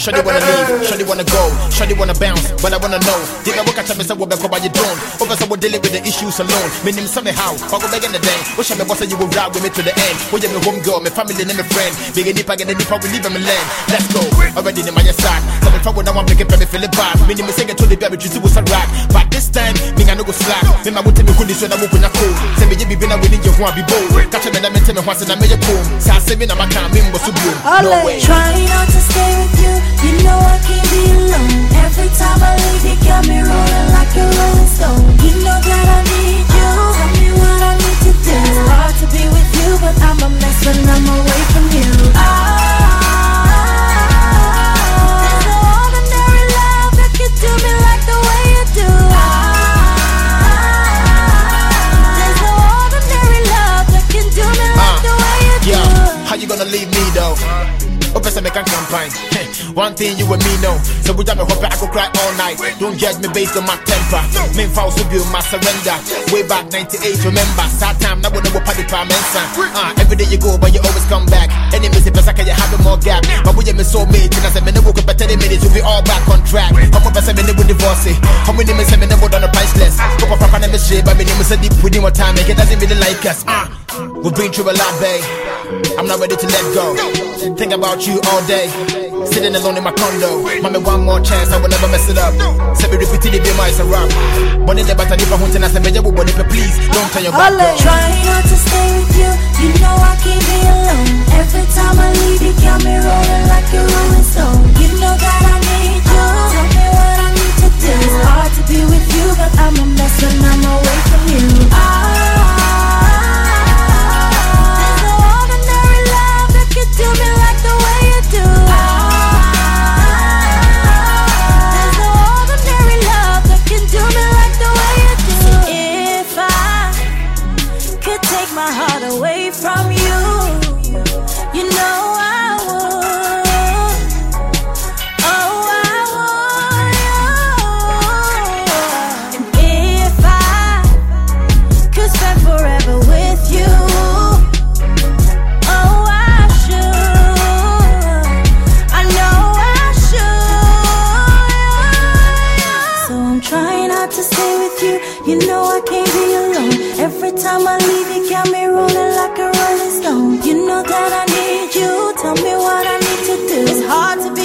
Shawty wanna leave, shawty wanna go, shawty wanna bounce, but I wanna know. Did I work at me say what back about you doing? Over so we're dealing with the issues alone. Me name somehow, I go back in the day. Wish I me boss you will ride with me to the end. We you me home girl, me family and me friend. Big and deep, I get the deep, we leave them land. Let's go. Already in my side. If I would now I'm making me feel it bad. Me name say get to the baby, just was a rock. But this time, me I no go slack. Me my would me could this when I woke in a cool. Say me you be been a winning your one be bold. Me that me tell me once and I make it cool. Say I me na my can me must be. No way. Trying not to stay with you, you know I can't be alone. Every time I leave, you gonna leave me though? Open some make a campaign. One thing you and me know. So we got me hope I could cry all night. Don't judge me based on my temper. Main fouls will be my surrender. Way back 98, remember. Sad time, now we know what party time Uh, every day you go, but you always come back. Enemies, if I can you have more gap. But we me so made, and I said, me no woke up at 30 minutes, we'll be all back on track. Come up and say, me no divorce. How many me no on the priceless. Go up, and I'm a shit, but me name is a deep within what time, make it doesn't really like us. Uh, we've been through a lot, babe. I'm not ready to let go. Think about you all day. Sitting alone in my condo. Mommy, one more chance, I will never mess it up. Say me repeat it, be my rap. But in the battle, if I want to, I say, me, please don't turn your back. girl. Trying not to stay You know I can't be alone. Every time I leave, you got me rolling like a rolling stone. You know that I need you. Tell me what I need to do. It's hard to be